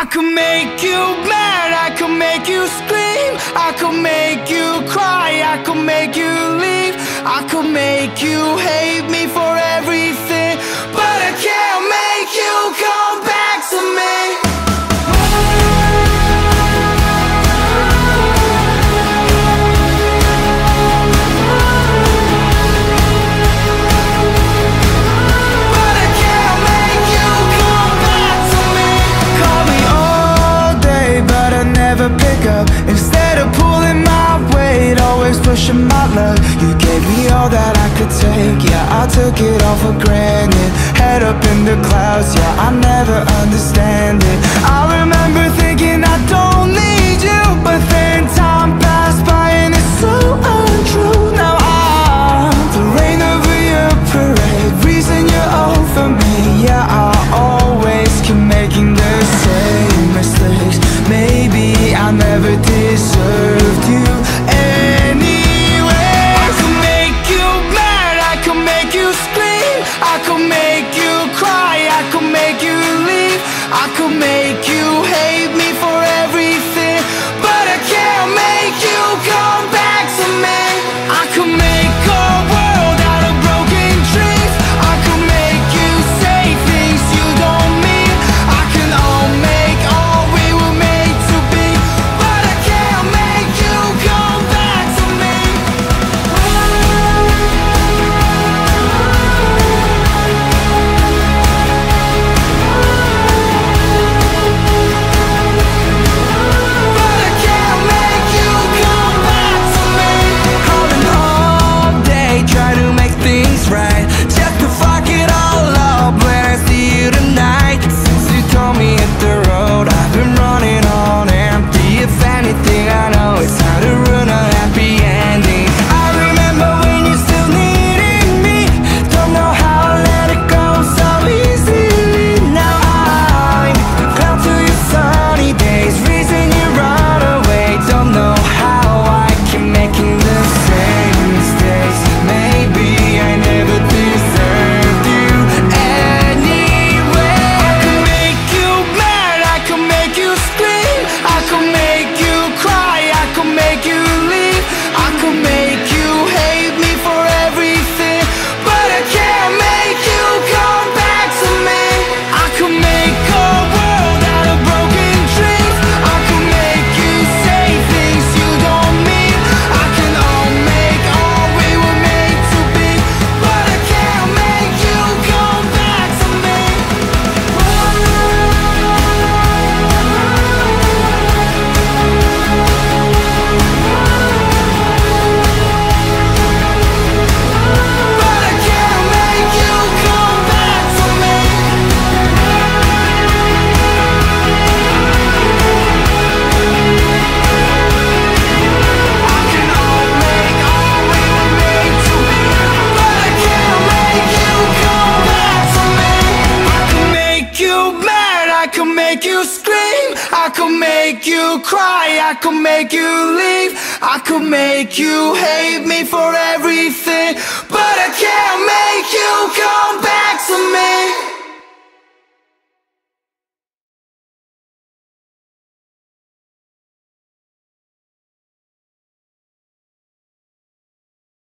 I could make you mad, I could make you scream. I could make you cry, I could make you leave. I could make you hate me for everything. Instead of pulling my weight Always pushing my luck You gave me all that I could take. Yeah, I took it all for granted. Head up in the clouds. Yeah, I never understand it. I remember thinking I don't never deserved you anyway. I could make you mad, I could make you scream I could make you cry, I could make you leave I could make you I could make you cry, I could make you leave I could make you hate me for everything.